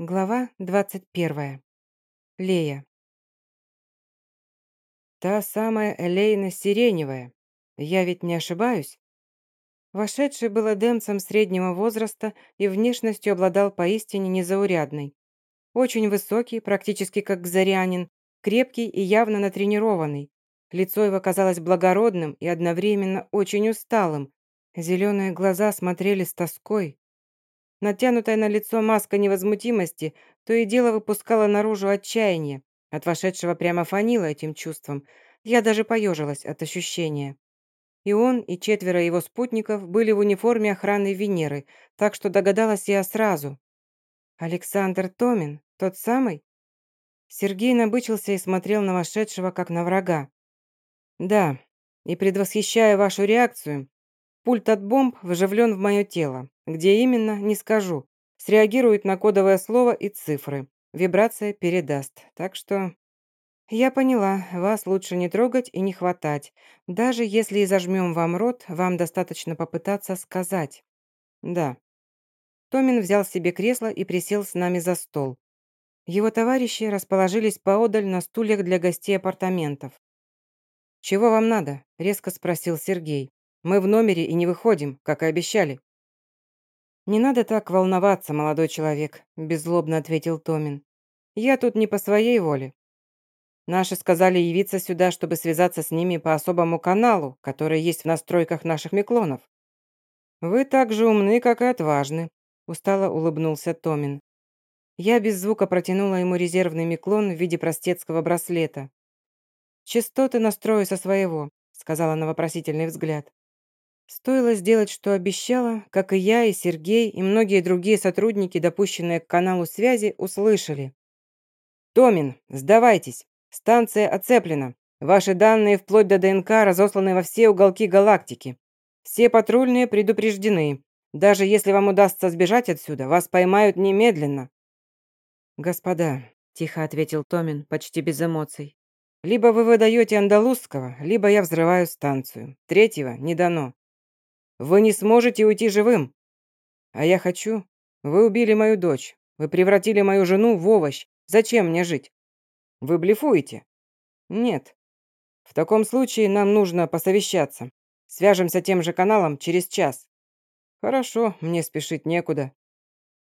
Глава 21. Лея. Та самая Элейна Сиреневая. Я ведь не ошибаюсь? Вошедший был эдемцем среднего возраста и внешностью обладал поистине незаурядной. Очень высокий, практически как зарянин, крепкий и явно натренированный. Лицо его казалось благородным и одновременно очень усталым. Зеленые глаза смотрели с тоской, Натянутая на лицо маска невозмутимости то и дело выпускала наружу отчаяние. От вошедшего прямо фанило этим чувством. Я даже поежилась от ощущения. И он, и четверо его спутников были в униформе охраны Венеры, так что догадалась я сразу. «Александр Томин? Тот самый?» Сергей набычился и смотрел на вошедшего, как на врага. «Да, и предвосхищая вашу реакцию, пульт от бомб вживлен в мое тело. Где именно, не скажу. Среагирует на кодовое слово и цифры. Вибрация передаст. Так что... Я поняла, вас лучше не трогать и не хватать. Даже если и зажмем вам рот, вам достаточно попытаться сказать. Да. Томин взял себе кресло и присел с нами за стол. Его товарищи расположились поодаль на стульях для гостей апартаментов. «Чего вам надо?» – резко спросил Сергей. «Мы в номере и не выходим, как и обещали». «Не надо так волноваться, молодой человек», – беззлобно ответил Томин. «Я тут не по своей воле. Наши сказали явиться сюда, чтобы связаться с ними по особому каналу, который есть в настройках наших миклонов». «Вы так же умны, как и отважны», – устало улыбнулся Томин. Я без звука протянула ему резервный миклон в виде простецкого браслета. «Частоты настрою со своего», – сказала на вопросительный взгляд. Стоило сделать, что обещала, как и я, и Сергей, и многие другие сотрудники, допущенные к каналу связи, услышали. «Томин, сдавайтесь. Станция оцеплена. Ваши данные вплоть до ДНК разосланы во все уголки галактики. Все патрульные предупреждены. Даже если вам удастся сбежать отсюда, вас поймают немедленно». «Господа», – тихо ответил Томин, почти без эмоций, «либо вы выдаете андалузского, либо я взрываю станцию. Третьего не дано. Вы не сможете уйти живым. А я хочу. Вы убили мою дочь. Вы превратили мою жену в овощ. Зачем мне жить? Вы блефуете? Нет. В таком случае нам нужно посовещаться. Свяжемся тем же каналом через час. Хорошо, мне спешить некуда.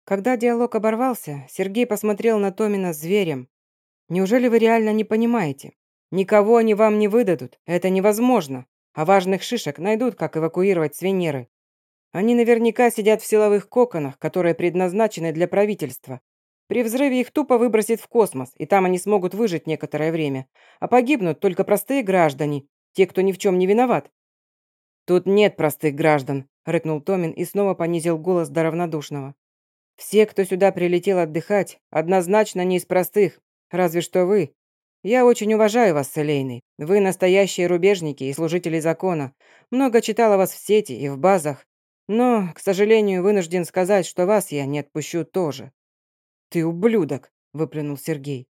Когда диалог оборвался, Сергей посмотрел на Томина зверем. Неужели вы реально не понимаете? Никого они вам не выдадут. Это невозможно а важных шишек найдут, как эвакуировать с Венеры. Они наверняка сидят в силовых коконах, которые предназначены для правительства. При взрыве их тупо выбросит в космос, и там они смогут выжить некоторое время. А погибнут только простые граждане, те, кто ни в чем не виноват. «Тут нет простых граждан», – рыкнул Томин и снова понизил голос до равнодушного. «Все, кто сюда прилетел отдыхать, однозначно не из простых, разве что вы, я очень уважаю вас, Селейный. Вы настоящие рубежники и служители закона. Много читала вас в сети и в базах. Но, к сожалению, вынужден сказать, что вас я не отпущу тоже». «Ты ублюдок!» – выплюнул Сергей.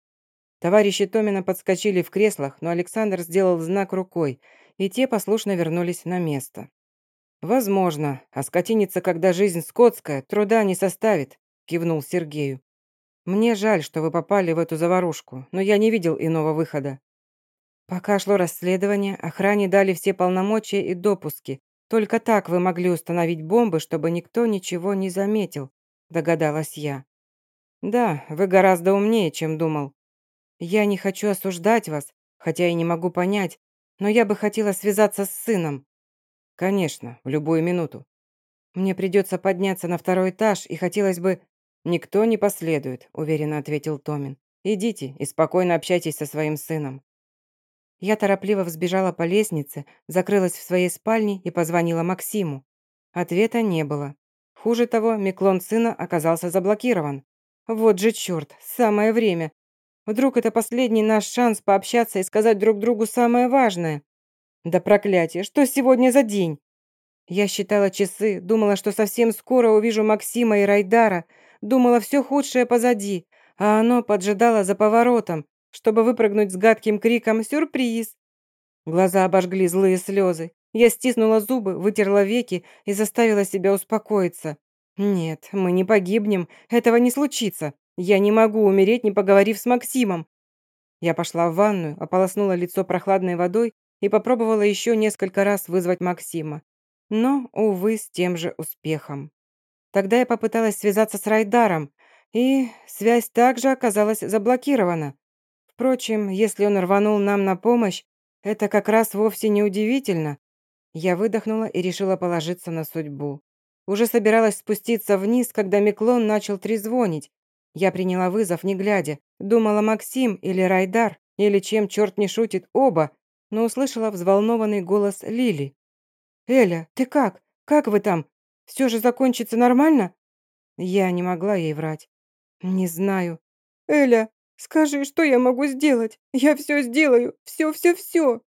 Товарищи Томина подскочили в креслах, но Александр сделал знак рукой, и те послушно вернулись на место. «Возможно, а скотиниться, когда жизнь скотская, труда не составит», – кивнул Сергею. Мне жаль, что вы попали в эту заварушку, но я не видел иного выхода. Пока шло расследование, охране дали все полномочия и допуски. Только так вы могли установить бомбы, чтобы никто ничего не заметил, догадалась я. Да, вы гораздо умнее, чем думал. Я не хочу осуждать вас, хотя и не могу понять, но я бы хотела связаться с сыном. Конечно, в любую минуту. Мне придется подняться на второй этаж, и хотелось бы... «Никто не последует», – уверенно ответил Томин. «Идите и спокойно общайтесь со своим сыном». Я торопливо взбежала по лестнице, закрылась в своей спальне и позвонила Максиму. Ответа не было. Хуже того, миклон сына оказался заблокирован. Вот же черт, самое время. Вдруг это последний наш шанс пообщаться и сказать друг другу самое важное. Да проклятие, что сегодня за день? Я считала часы, думала, что совсем скоро увижу Максима и Райдара – Думала, все худшее позади, а оно поджидало за поворотом, чтобы выпрыгнуть с гадким криком «Сюрприз!». Глаза обожгли злые слезы. Я стиснула зубы, вытерла веки и заставила себя успокоиться. «Нет, мы не погибнем, этого не случится. Я не могу умереть, не поговорив с Максимом. Я пошла в ванную, ополоснула лицо прохладной водой и попробовала еще несколько раз вызвать Максима. Но, увы, с тем же успехом. Тогда я попыталась связаться с Райдаром, и связь также оказалась заблокирована. Впрочем, если он рванул нам на помощь, это как раз вовсе не удивительно. Я выдохнула и решила положиться на судьбу. Уже собиралась спуститься вниз, когда Миклон начал трезвонить. Я приняла вызов, не глядя. Думала Максим или Райдар, или чем черт не шутит, оба, но услышала взволнованный голос Лили. «Эля, ты как? Как вы там? Все же закончится нормально?» Я не могла ей врать. «Не знаю». «Эля, скажи, что я могу сделать? Я все сделаю. Все-все-все».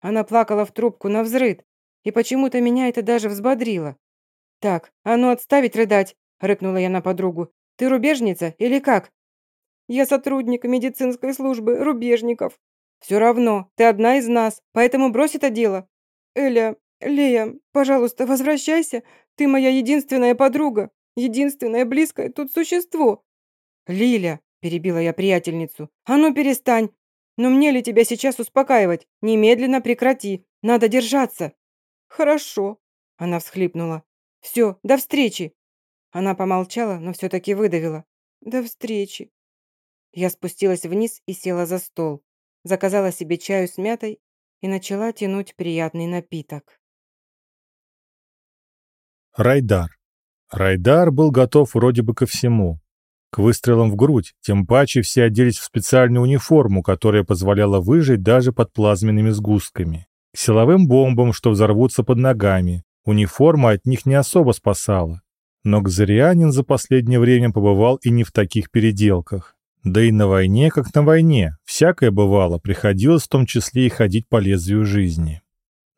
Она плакала в трубку на взрыд, и почему-то меня это даже взбодрило. «Так, а ну отставить рыдать!» – рыкнула я на подругу. «Ты рубежница или как?» «Я сотрудник медицинской службы рубежников». «Все равно, ты одна из нас, поэтому брось это дело». «Эля, Лея, пожалуйста, возвращайся. Ты моя единственная подруга, единственное близкое тут существо». «Лиля», – перебила я приятельницу, – «а ну перестань. Но мне ли тебя сейчас успокаивать? Немедленно прекрати. Надо держаться». «Хорошо», – она всхлипнула. Все, до встречи!» Она помолчала, но все-таки выдавила. «До встречи!» Я спустилась вниз и села за стол. Заказала себе чаю с мятой и начала тянуть приятный напиток. Райдар. Райдар был готов вроде бы ко всему. К выстрелам в грудь, тем паче все оделись в специальную униформу, которая позволяла выжить даже под плазменными сгустками. К силовым бомбам, что взорвутся под ногами, Униформа от них не особо спасала. Но Гзарианин за последнее время побывал и не в таких переделках. Да и на войне, как на войне, всякое бывало, приходилось в том числе и ходить по лезвию жизни.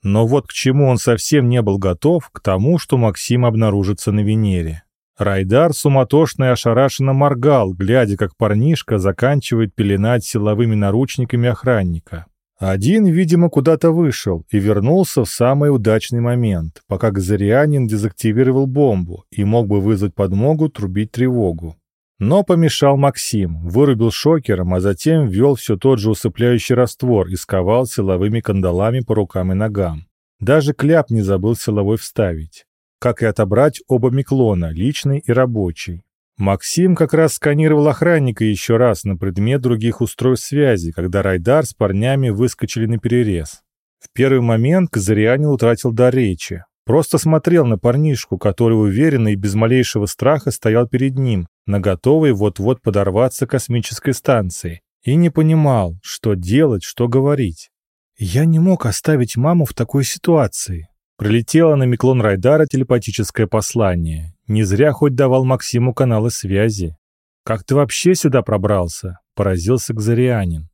Но вот к чему он совсем не был готов, к тому, что Максим обнаружится на Венере. Райдар суматошно и ошарашенно моргал, глядя, как парнишка заканчивает пеленать силовыми наручниками охранника. Один, видимо, куда-то вышел и вернулся в самый удачный момент, пока Газарианин дезактивировал бомбу и мог бы вызвать подмогу трубить тревогу. Но помешал Максим, вырубил шокером, а затем ввел все тот же усыпляющий раствор и сковал силовыми кандалами по рукам и ногам. Даже кляп не забыл силовой вставить. Как и отобрать оба миклона, личный и рабочий. Максим как раз сканировал охранника еще раз на предмет других устройств связи, когда Райдар с парнями выскочили на перерез. В первый момент Казарианин утратил дар речи. Просто смотрел на парнишку, который уверенно и без малейшего страха стоял перед ним, наготовый вот-вот подорваться космической станции, и не понимал, что делать, что говорить. «Я не мог оставить маму в такой ситуации», Прилетело на Миклон Райдара телепатическое послание. Не зря хоть давал Максиму каналы связи. «Как ты вообще сюда пробрался?» – поразился Кзарианин.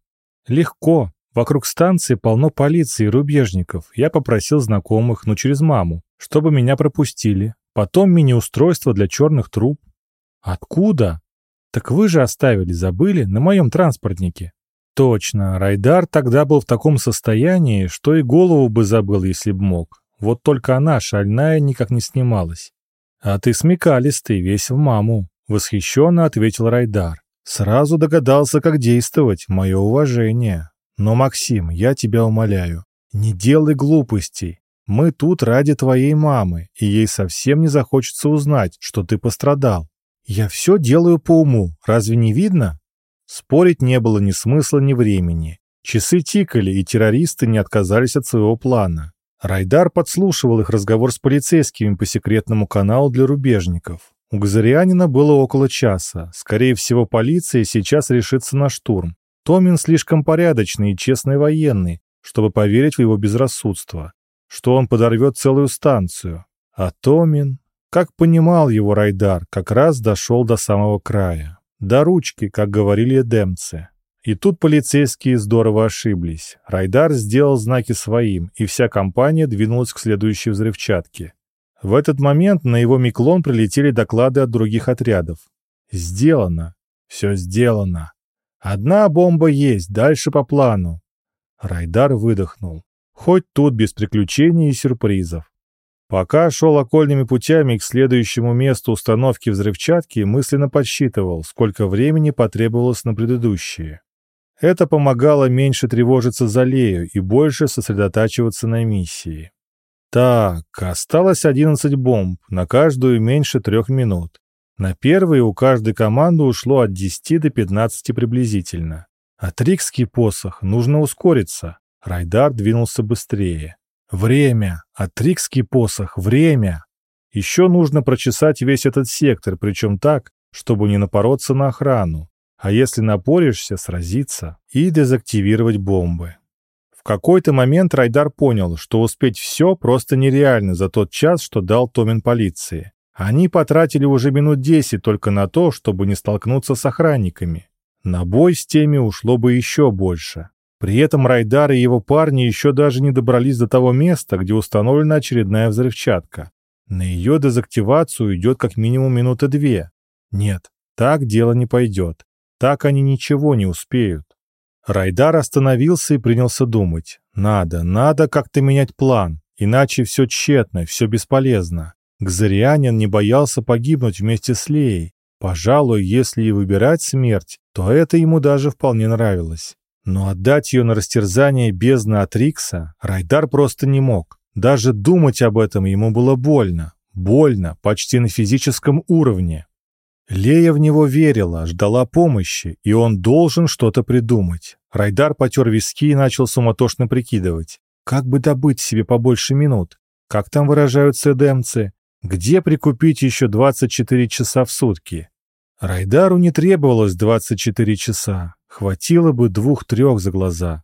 «Легко. Вокруг станции полно полиции и рубежников. Я попросил знакомых, но через маму, чтобы меня пропустили. Потом мини-устройство для черных труб». «Откуда?» «Так вы же оставили, забыли, на моем транспортнике». «Точно. Райдар тогда был в таком состоянии, что и голову бы забыл, если б мог. Вот только она, шальная, никак не снималась. «А ты смекалистый, весь в маму», — восхищенно ответил Райдар. «Сразу догадался, как действовать, мое уважение. Но, Максим, я тебя умоляю, не делай глупостей. Мы тут ради твоей мамы, и ей совсем не захочется узнать, что ты пострадал. Я все делаю по уму, разве не видно?» Спорить не было ни смысла, ни времени. Часы тикали, и террористы не отказались от своего плана. Райдар подслушивал их разговор с полицейскими по секретному каналу для рубежников. У Газарианина было около часа. Скорее всего, полиция сейчас решится на штурм. Томин слишком порядочный и честный военный, чтобы поверить в его безрассудство, что он подорвет целую станцию. А Томин, как понимал его Райдар, как раз дошел до самого края. До ручки, как говорили эдемцы. И тут полицейские здорово ошиблись. Райдар сделал знаки своим, и вся компания двинулась к следующей взрывчатке. В этот момент на его миклон прилетели доклады от других отрядов. «Сделано. Все сделано. Одна бомба есть, дальше по плану». Райдар выдохнул. Хоть тут без приключений и сюрпризов. Пока шел окольными путями к следующему месту установки взрывчатки, мысленно подсчитывал, сколько времени потребовалось на предыдущие. Это помогало меньше тревожиться за Лею и больше сосредотачиваться на миссии. Так, осталось 11 бомб, на каждую меньше трех минут. На первые у каждой команды ушло от 10 до 15 приблизительно. А Трикский посох нужно ускориться. Райдар двинулся быстрее. Время! Атрикский посох! Время! Еще нужно прочесать весь этот сектор, причем так, чтобы не напороться на охрану. А если напоришься, сразиться и дезактивировать бомбы. В какой-то момент Райдар понял, что успеть все просто нереально за тот час, что дал Томин полиции. Они потратили уже минут десять только на то, чтобы не столкнуться с охранниками. На бой с теми ушло бы еще больше. При этом Райдар и его парни еще даже не добрались до того места, где установлена очередная взрывчатка. На ее дезактивацию идет как минимум минуты две. Нет, так дело не пойдет. Так они ничего не успеют. Райдар остановился и принялся думать. Надо, надо как-то менять план, иначе все тщетно, все бесполезно. Гзарианин не боялся погибнуть вместе с Леей. Пожалуй, если и выбирать смерть, то это ему даже вполне нравилось. Но отдать ее на растерзание бездны от Рикса Райдар просто не мог. Даже думать об этом ему было больно. Больно, почти на физическом уровне. Лея в него верила, ждала помощи, и он должен что-то придумать. Райдар потер виски и начал суматошно прикидывать. Как бы добыть себе побольше минут? Как там выражаются эдемцы? Где прикупить еще 24 часа в сутки? Райдару не требовалось 24 часа. Хватило бы двух-трех за глаза.